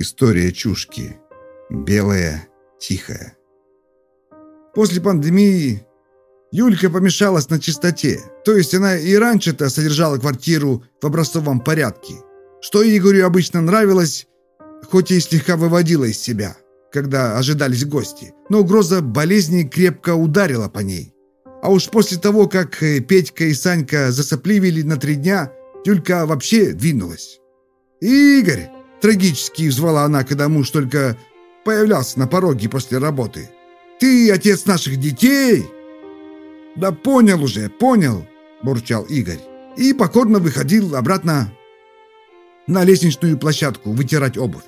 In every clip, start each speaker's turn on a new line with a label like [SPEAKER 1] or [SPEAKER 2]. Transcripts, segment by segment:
[SPEAKER 1] История чушки. Белая, тихая. После пандемии Юлька помешалась на чистоте. То есть она и раньше-то содержала квартиру в образцовом порядке. Что Игорю обычно нравилось, хоть и слегка выводила из себя, когда ожидались гости. Но угроза болезни крепко ударила по ней. А уж после того, как э, Петька и Санька засопливили на три дня, Юлька вообще двинулась. «Игорь!» Трагически взвала она, когда муж только появлялся на пороге после работы. «Ты отец наших детей!» «Да понял уже, понял!» – бурчал Игорь. И покорно выходил обратно на лестничную площадку вытирать обувь.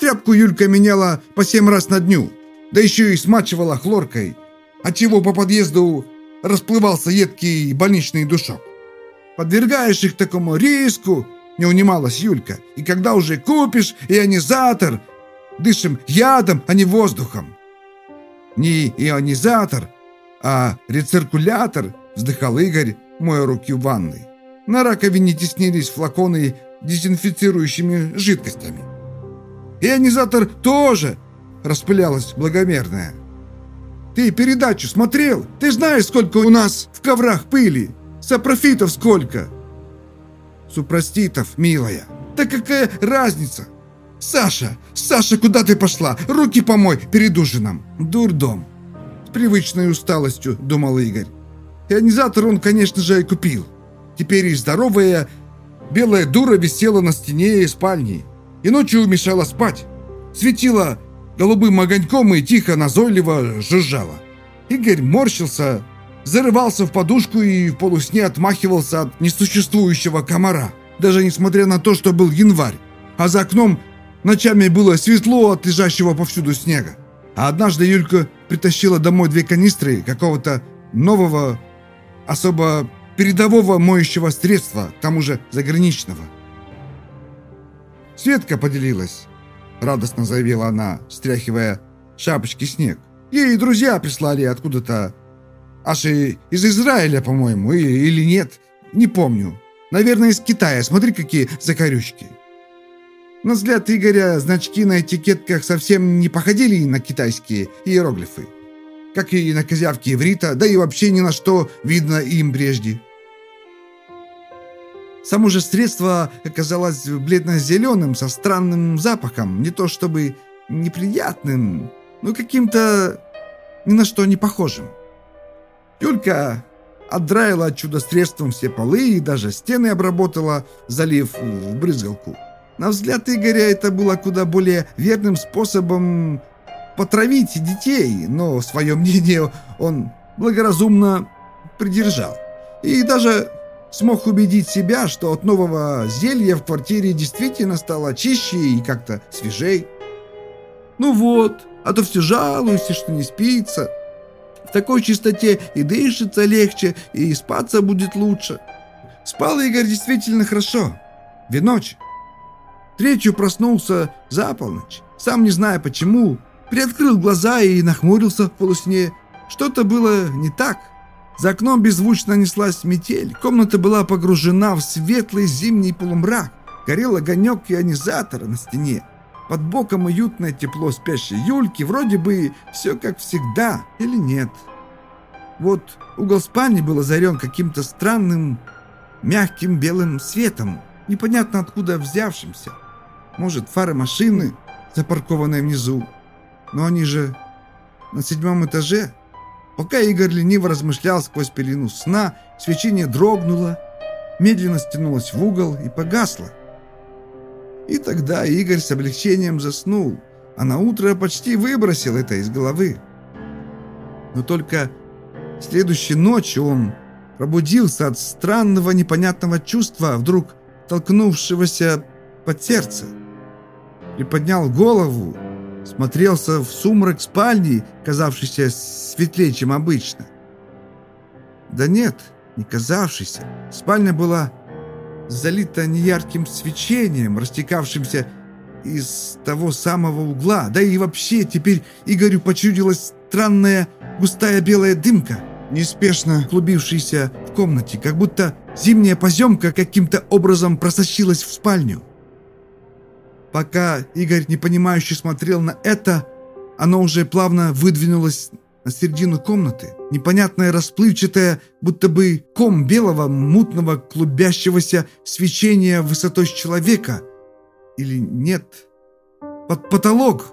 [SPEAKER 1] Тряпку Юлька меняла по семь раз на дню, да еще и смачивала хлоркой, отчего по подъезду расплывался едкий больничный душок. Подвергаешь их такому риску, не унималась Юлька. И когда уже купишь ионизатор, дышим ядом, а не воздухом. Не ионизатор, а рециркулятор, вздыхал Игорь, моя руки в ванной. На раковине теснились флаконы дезинфицирующими жидкостями. Ионизатор тоже, распылялась благомерная. Ты передачу смотрел? Ты знаешь, сколько у нас в коврах пыли? Сапрофитов сколько? Супроститов, милая. Да какая разница? Саша, Саша, куда ты пошла? Руки помой перед ужином. Дурдом. С привычной усталостью, думал Игорь. Ионизатор он, конечно же, и купил. Теперь и здоровая белая дура висела на стене спальни. И ночью мешала спать. Светила голубым огоньком и тихо, назойливо жужжала. Игорь морщился, зарывался в подушку и в полусне отмахивался от несуществующего комара, даже несмотря на то, что был январь, а за окном ночами было светло от лежащего повсюду снега. А однажды Юлька притащила домой две канистры какого-то нового, особо передового моющего средства, к тому же заграничного. Светка поделилась, радостно заявила она, стряхивая шапочки снег. Ей друзья прислали откуда-то Аж и из Израиля, по-моему, или нет, не помню. Наверное, из Китая. Смотри, какие закорючки. На взгляд Игоря значки на этикетках совсем не походили на китайские иероглифы. Как и на козявки иврита, да и вообще ни на что видно им прежде. Само же средство оказалось бледно-зеленым, со странным запахом, не то чтобы неприятным, но каким-то ни на что не похожим. Юлька отдраила чудо-средством все полы и даже стены обработала, залив в брызгалку. На взгляд Игоря это было куда более верным способом потравить детей, но свое мнение он благоразумно придержал. И даже смог убедить себя, что от нового зелья в квартире действительно стало чище и как-то свежей. «Ну вот, а то все жалуешься, что не спится», в такой чистоте и дышится легче, и спаться будет лучше. Спал Игорь действительно хорошо. Две ночи. Третью проснулся за полночь. Сам не зная почему, приоткрыл глаза и нахмурился в полусне. Что-то было не так. За окном беззвучно неслась метель. Комната была погружена в светлый зимний полумрак. Горел огонек ионизатора на стене. Под боком уютное тепло спящей Юльки, вроде бы все как всегда, или нет. Вот угол спальни был озарен каким-то странным, мягким белым светом, непонятно откуда взявшимся. Может, фары машины, запаркованной внизу. Но они же на седьмом этаже. Пока Игорь лениво размышлял сквозь пелену сна, свечение дрогнуло, медленно стянулось в угол и погасло. И тогда Игорь с облегчением заснул, а на утро почти выбросил это из головы. Но только следующей ночью он пробудился от странного непонятного чувства, вдруг толкнувшегося под сердце. Приподнял голову, смотрелся в сумрак спальни, казавшийся светлее, чем обычно. Да нет, не казавшийся. Спальня была залита неярким свечением, растекавшимся из того самого угла. Да и вообще теперь Игорю почудилась странная густая белая дымка, неспешно клубившаяся в комнате, как будто зимняя поземка каким-то образом просочилась в спальню. Пока Игорь непонимающе смотрел на это, оно уже плавно выдвинулось на середину комнаты. Непонятное расплывчатое, будто бы ком белого, мутного, клубящегося свечения высотой с человека. Или нет? Под потолок.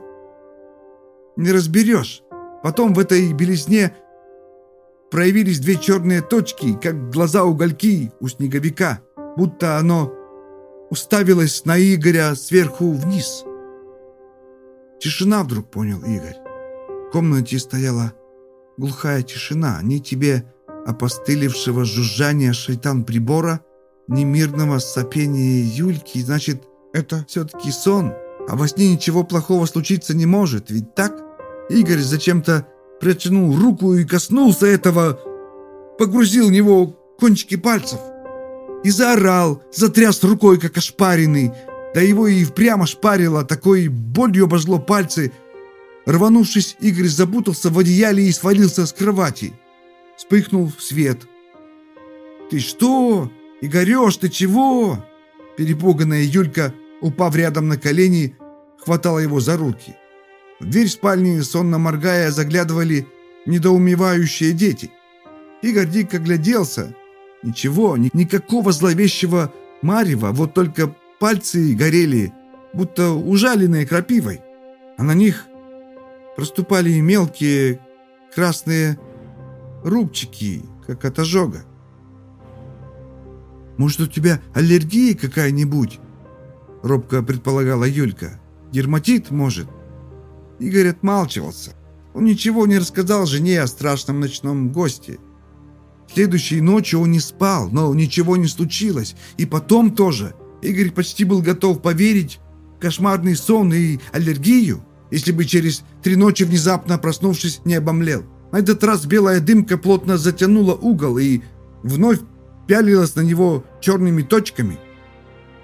[SPEAKER 1] Не разберешь. Потом в этой белизне проявились две черные точки, как глаза угольки у снеговика, будто оно уставилось на Игоря сверху вниз. Тишина вдруг понял Игорь. В комнате стояла глухая тишина, ни тебе опостылевшего жужжания шайтан-прибора, ни мирного сопения Юльки, значит, это все-таки сон, а во сне ничего плохого случиться не может, ведь так? Игорь зачем-то протянул руку и коснулся этого, погрузил в него кончики пальцев и заорал, затряс рукой, как ошпаренный, да его и впрямь ошпарило, такой болью обожгло пальцы. Рванувшись, Игорь запутался в одеяле и свалился с кровати. Вспыхнул свет. «Ты что? Игорёш, ты чего?» Перепуганная Юлька, упав рядом на колени, хватала его за руки. В дверь спальни, сонно моргая, заглядывали недоумевающие дети. Игорь дико гляделся. Ничего, ни никакого зловещего марева, вот только пальцы горели, будто ужаленные крапивой. А на них проступали мелкие красные рубчики, как от ожога. «Может, у тебя аллергия какая-нибудь?» Робко предполагала Юлька. «Дерматит, может?» Игорь отмалчивался. Он ничего не рассказал жене о страшном ночном госте. Следующей ночью он не спал, но ничего не случилось. И потом тоже. Игорь почти был готов поверить в кошмарный сон и аллергию, если бы через три ночи внезапно проснувшись не обомлел. На этот раз белая дымка плотно затянула угол и вновь пялилась на него черными точками.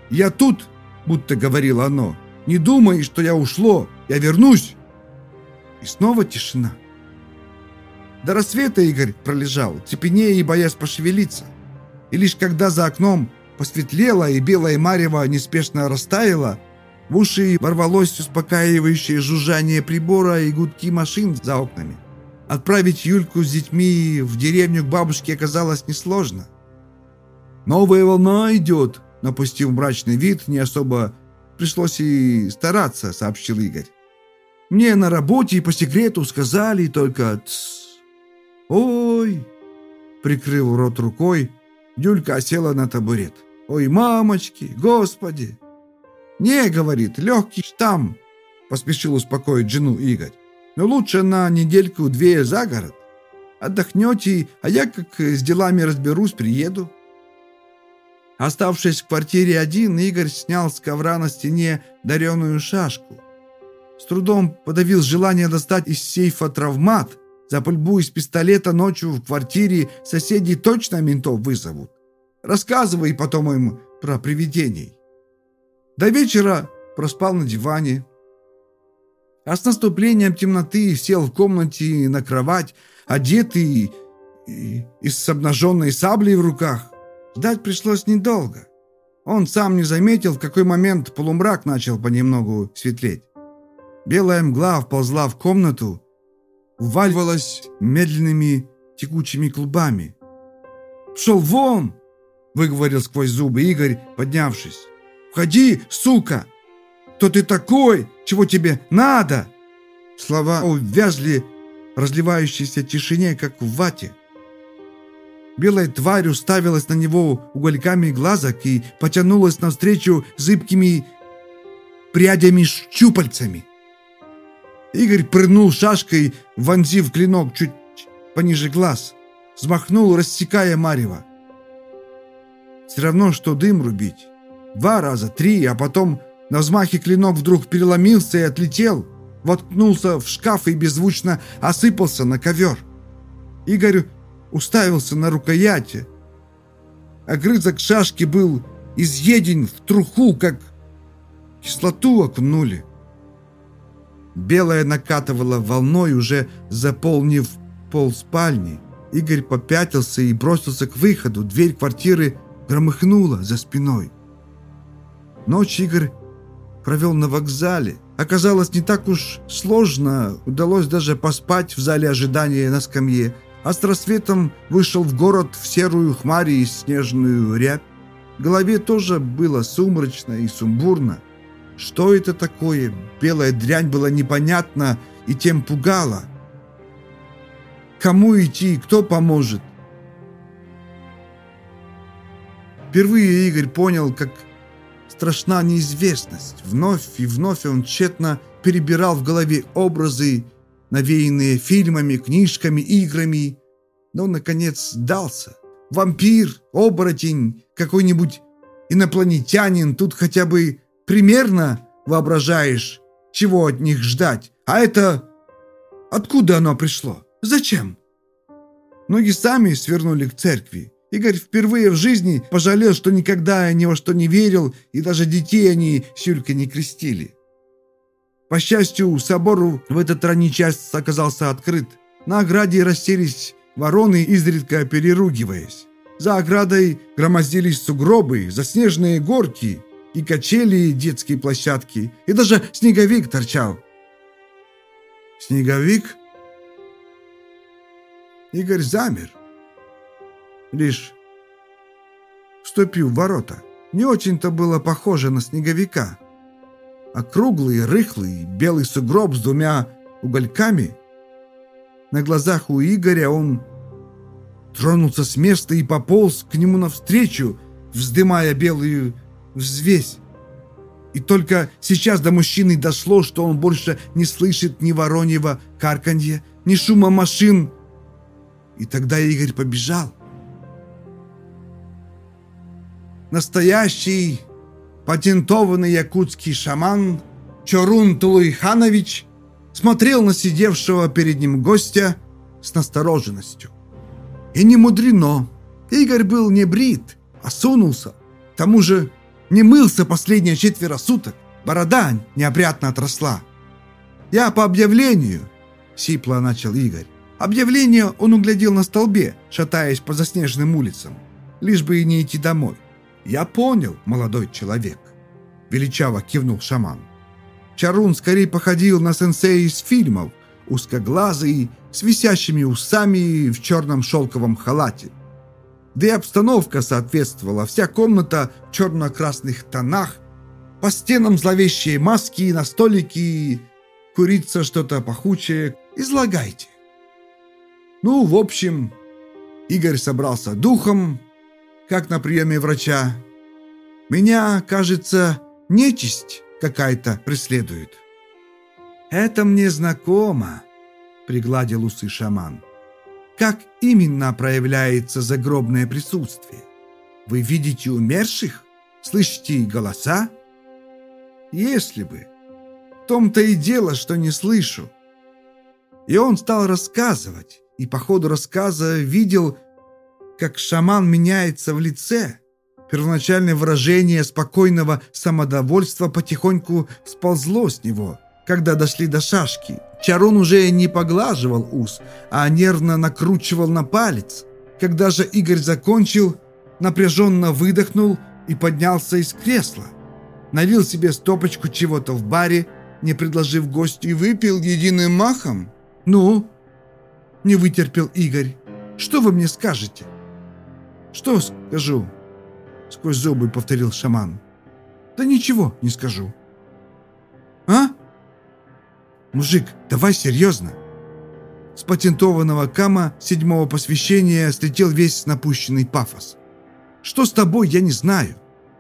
[SPEAKER 1] «Я тут», будто говорило оно, — «не думай, что я ушло, я вернусь». И снова тишина. До рассвета Игорь пролежал, цепенея и боясь пошевелиться. И лишь когда за окном посветлело и белое марево неспешно растаяло, в уши ворвалось успокаивающее жужжание прибора и гудки машин за окнами. Отправить Юльку с детьми в деревню к бабушке оказалось несложно. «Новая волна идет», — напустив мрачный вид, не особо пришлось и стараться, — сообщил Игорь. Мне на работе по секрету сказали только «Тссс». «Ой!» Прикрыл рот рукой, Юлька села на табурет. «Ой, мамочки, господи!» «Не, — говорит, — легкий штамм!» Поспешил успокоить жену Игорь. «Но лучше на недельку-две за город. Отдохнете, а я как с делами разберусь, приеду». Оставшись в квартире один, Игорь снял с ковра на стене дареную шашку – с трудом подавил желание достать из сейфа травмат. За пальбу из пистолета ночью в квартире соседи точно ментов вызовут. Рассказывай потом им про привидений. До вечера проспал на диване. А с наступлением темноты сел в комнате на кровать, одетый и, и с обнаженной саблей в руках. Ждать пришлось недолго. Он сам не заметил, в какой момент полумрак начал понемногу светлеть. Белая мгла вползла в комнату, уваливалась медленными текучими клубами. «Пшел вон!» — выговорил сквозь зубы Игорь, поднявшись. «Входи, сука! Кто ты такой? Чего тебе надо?» Слова увязли в разливающейся тишине, как в вате. Белая тварь уставилась на него угольками глазок и потянулась навстречу зыбкими прядями-щупальцами. Игорь прыгнул шашкой, вонзив клинок чуть пониже глаз. Взмахнул, рассекая марево. Все равно, что дым рубить. Два раза, три, а потом на взмахе клинок вдруг переломился и отлетел, воткнулся в шкаф и беззвучно осыпался на ковер. Игорь уставился на рукояти. Огрызок шашки был изъеден в труху, как кислоту окунули. Белая накатывала волной, уже заполнив пол спальни. Игорь попятился и бросился к выходу. Дверь квартиры громыхнула за спиной. Ночь Игорь провел на вокзале. Оказалось, не так уж сложно. Удалось даже поспать в зале ожидания на скамье. А с рассветом вышел в город в серую хмарь и снежную рябь. В голове тоже было сумрачно и сумбурно. Что это такое? Белая дрянь была непонятна и тем пугала. Кому идти, кто поможет? Впервые Игорь понял, как страшна неизвестность. Вновь и вновь он тщетно перебирал в голове образы, навеянные фильмами, книжками, играми, но, наконец, сдался. Вампир, оборотень, какой-нибудь инопланетянин, тут хотя бы примерно воображаешь, чего от них ждать. А это... Откуда оно пришло? Зачем? Ноги сами свернули к церкви. Игорь впервые в жизни пожалел, что никогда ни во что не верил, и даже детей они с Юлькой не крестили. По счастью, собору в этот ранний час оказался открыт. На ограде расселись вороны, изредка переругиваясь. За оградой громоздились сугробы, заснеженные горки и качели, детские площадки, и даже снеговик торчал. Снеговик? Игорь замер лишь вступил в ворота. Не очень-то было похоже на снеговика. А круглый, рыхлый, белый сугроб с двумя угольками. На глазах у Игоря он тронулся с места и пополз к нему навстречу, вздымая белую взвесь. И только сейчас до мужчины дошло, что он больше не слышит ни вороньего карканья, ни шума машин. И тогда Игорь побежал. Настоящий патентованный якутский шаман Чорун Тулуйханович смотрел на сидевшего перед ним гостя с настороженностью. И не мудрено. Игорь был не брит, а сунулся. К тому же не мылся последние четверо суток. Борода неопрятно отросла. «Я по объявлению», — сипло начал Игорь. Объявление он углядел на столбе, шатаясь по заснеженным улицам, лишь бы и не идти домой. «Я понял, молодой человек», — величаво кивнул шаман. Чарун скорее походил на сенсея из фильмов, узкоглазый, с висящими усами в черном шелковом халате. Да и обстановка соответствовала, вся комната в черно-красных тонах, по стенам зловещие маски, на столике курица что-то пахучее. Излагайте. Ну, в общем, Игорь собрался духом, как на приеме врача. Меня, кажется, нечисть какая-то преследует. Это мне знакомо, пригладил усы шаман. Как именно проявляется загробное присутствие? Вы видите умерших? Слышите голоса? Если бы. В том-то и дело, что не слышу. И он стал рассказывать, и по ходу рассказа видел, как шаман меняется в лице. Первоначальное выражение спокойного самодовольства потихоньку сползло с него, когда дошли до шашки. Чарун уже не поглаживал ус, а нервно накручивал на палец. Когда же Игорь закончил, напряженно выдохнул и поднялся из кресла. Налил себе стопочку чего-то в баре, не предложив гостю, и выпил единым махом. «Ну?» – не вытерпел Игорь. «Что вы мне скажете?» «Что скажу?» Сквозь зубы повторил шаман. «Да ничего не скажу». «А?» «Мужик, давай серьезно». С патентованного кама седьмого посвящения слетел весь напущенный пафос. «Что с тобой, я не знаю.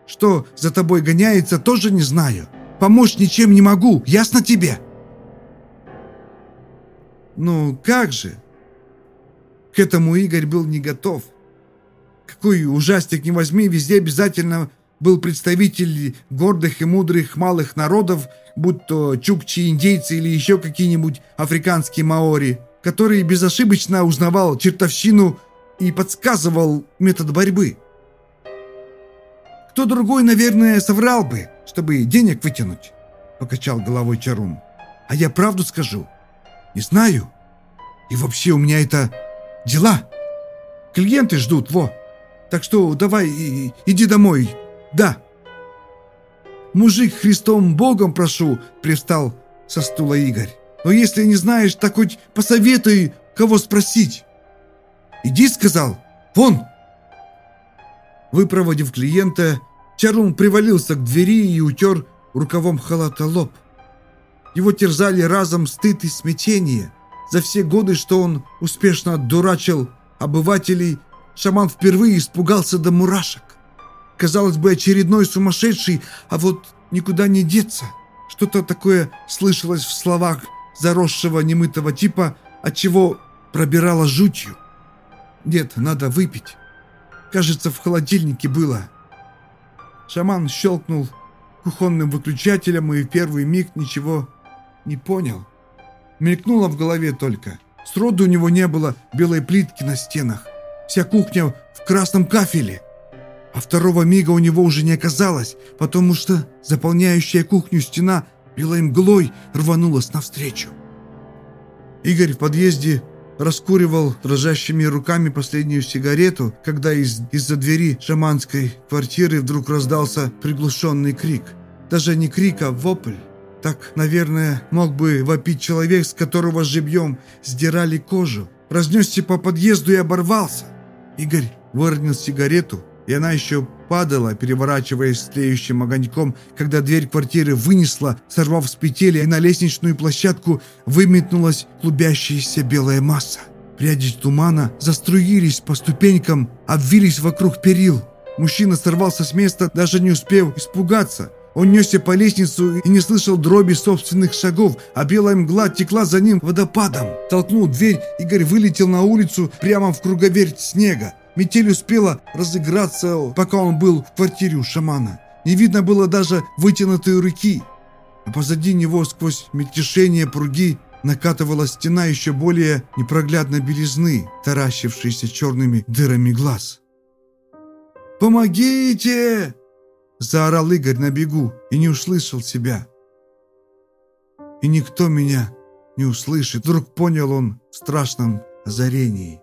[SPEAKER 1] Что за тобой гоняется, тоже не знаю. Помочь ничем не могу, ясно тебе?» «Ну, как же?» К этому Игорь был не готов. Какой ужастик не возьми, везде обязательно был представитель гордых и мудрых малых народов, будь то чукчи, индейцы или еще какие-нибудь африканские маори, который безошибочно узнавал чертовщину и подсказывал метод борьбы. Кто другой, наверное, соврал бы, чтобы денег вытянуть, покачал головой Чарун. А я правду скажу. Не знаю. И вообще у меня это дела. Клиенты ждут, во. Так что давай иди домой. Да. мужик Христом Богом прошу!» — привстал со стула Игорь. «Но если не знаешь, так хоть посоветуй, кого спросить!» «Иди!» — сказал. «Вон!» Выпроводив клиента, Чарун привалился к двери и утер рукавом халата лоб. Его терзали разом стыд и смятение. За все годы, что он успешно отдурачил обывателей, шаман впервые испугался до мурашек. Казалось бы, очередной сумасшедший, а вот никуда не деться. Что-то такое слышалось в словах заросшего немытого типа, от чего пробирало жутью. Нет, надо выпить. Кажется, в холодильнике было. Шаман щелкнул кухонным выключателем и в первый миг ничего не понял. Мелькнуло в голове только. Сроду у него не было белой плитки на стенах. Вся кухня в красном кафеле. А второго мига у него уже не оказалось, потому что заполняющая кухню стена белой мглой рванулась навстречу. Игорь в подъезде раскуривал дрожащими руками последнюю сигарету, когда из- из-за двери шаманской квартиры вдруг раздался приглушенный крик. Даже не крик, а вопль. Так, наверное, мог бы вопить человек, с которого живьем сдирали кожу. Разнесся по подъезду и оборвался. Игорь выронил сигарету, и она еще падала, переворачиваясь с тлеющим огоньком, когда дверь квартиры вынесла, сорвав с петель, и на лестничную площадку выметнулась клубящаяся белая масса. Пряди тумана заструились по ступенькам, обвились вокруг перил. Мужчина сорвался с места, даже не успев испугаться. Он несся по лестницу и не слышал дроби собственных шагов, а белая мгла текла за ним водопадом. Толкнул дверь, Игорь вылетел на улицу прямо в круговерть снега. Метель успела разыграться, пока он был в квартире у шамана. Не видно было даже вытянутой руки. А позади него сквозь мельтешение пруги накатывала стена еще более непроглядной белизны, таращившейся черными дырами глаз. «Помогите!» – заорал Игорь на бегу и не услышал себя. «И никто меня не услышит», – вдруг понял он в страшном озарении.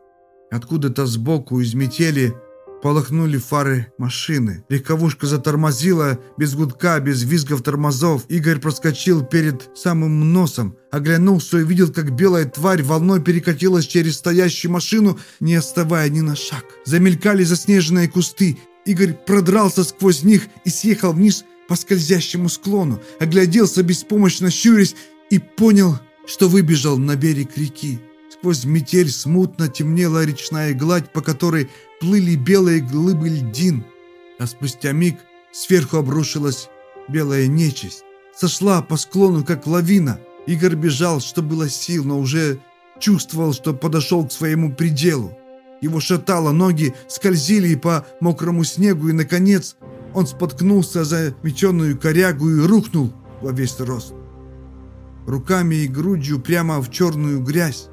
[SPEAKER 1] Откуда-то сбоку из метели полыхнули фары машины. Легковушка затормозила, без гудка, без визгов тормозов. Игорь проскочил перед самым носом, оглянулся и увидел, как белая тварь волной перекатилась через стоящую машину, не отставая ни на шаг. Замелькали заснеженные кусты. Игорь продрался сквозь них и съехал вниз по скользящему склону, огляделся беспомощно щурясь и понял, что выбежал на берег реки. Сквозь метель смутно темнела речная гладь, по которой плыли белые глыбы льдин. А спустя миг сверху обрушилась белая нечисть. Сошла по склону, как лавина. Игорь бежал, что было сил, но уже чувствовал, что подошел к своему пределу. Его шатало, ноги скользили по мокрому снегу, и, наконец, он споткнулся за меченую корягу и рухнул во весь рост. Руками и грудью прямо в черную грязь.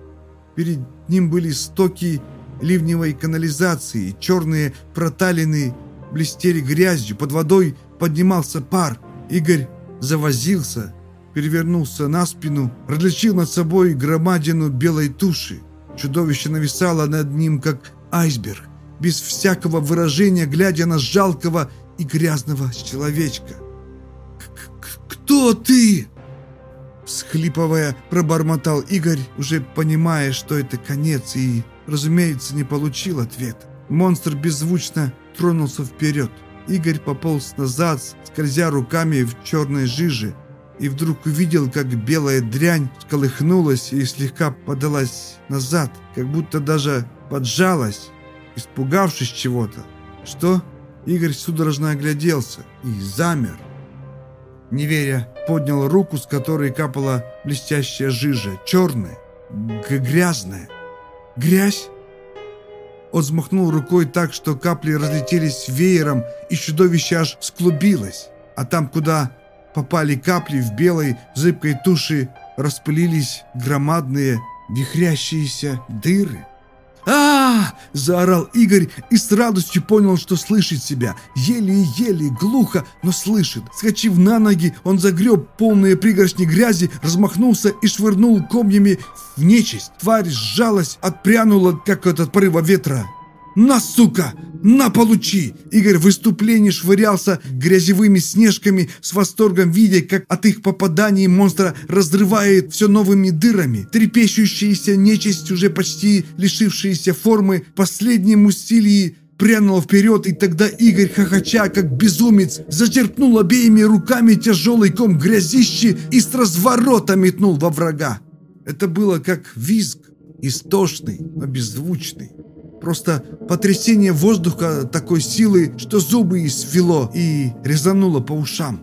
[SPEAKER 1] Перед ним были стоки ливневой канализации, черные проталины блестели грязью, под водой поднимался пар. Игорь завозился, перевернулся на спину, различил над собой громадину белой туши. Чудовище нависало над ним, как айсберг, без всякого выражения, глядя на жалкого и грязного человечка. «Кто ты?» Схлипывая, пробормотал Игорь, уже понимая, что это конец, и, разумеется, не получил ответа. Монстр беззвучно тронулся вперед. Игорь пополз назад, скользя руками в черной жиже, и вдруг увидел, как белая дрянь сколыхнулась и слегка подалась назад, как будто даже поджалась, испугавшись чего-то. Что? Игорь судорожно огляделся и замер. Не веря, поднял руку, с которой капала блестящая жижа, черная, грязная. Грязь? Он взмахнул рукой так, что капли разлетелись веером, и чудовище аж склубилось. А там, куда попали капли в белой зыбкой туши, распылились громадные вихрящиеся дыры. а, заорал Игорь и с радостью понял, что слышит себя. Еле-еле, глухо, но слышит. Скочив на ноги, он загреб полные пригоршни грязи, размахнулся и швырнул комьями в нечисть. Тварь сжалась, отпрянула, как от порыва ветра. «На, сука!» На, получи!» Игорь в выступлении швырялся грязевыми снежками с восторгом, видя, как от их попаданий монстра разрывает все новыми дырами. Трепещущаяся нечисть, уже почти лишившаяся формы, последним усилием прянула вперед, и тогда Игорь, хохоча, как безумец, зачерпнул обеими руками тяжелый ком грязищи и с разворота метнул во врага. Это было как визг, истошный, но беззвучный. Просто потрясение воздуха такой силы, что зубы свело и резануло по ушам.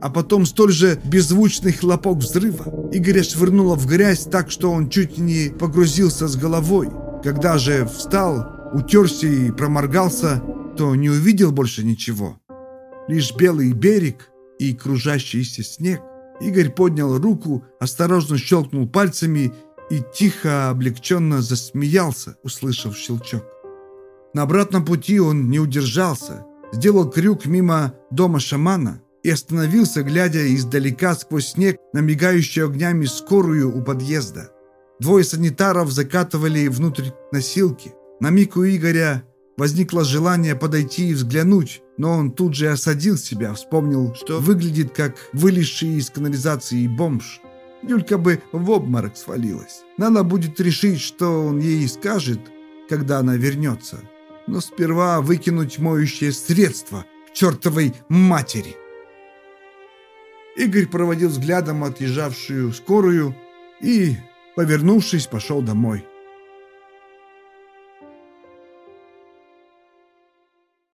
[SPEAKER 1] А потом столь же беззвучный хлопок взрыва. Игоря швырнуло в грязь так, что он чуть не погрузился с головой. Когда же встал, утерся и проморгался, то не увидел больше ничего. Лишь белый берег и кружащийся снег. Игорь поднял руку, осторожно щелкнул пальцами и тихо, облегченно засмеялся, услышав щелчок. На обратном пути он не удержался, сделал крюк мимо дома шамана и остановился, глядя издалека сквозь снег на мигающую огнями скорую у подъезда. Двое санитаров закатывали внутрь носилки. На миг у Игоря возникло желание подойти и взглянуть, но он тут же осадил себя, вспомнил, что выглядит как вылезший из канализации бомж. Юлька бы в обморок свалилась. Надо будет решить, что он ей скажет, когда она вернется. Но сперва выкинуть моющее средство к чертовой матери. Игорь проводил взглядом отъезжавшую скорую и, повернувшись, пошел домой.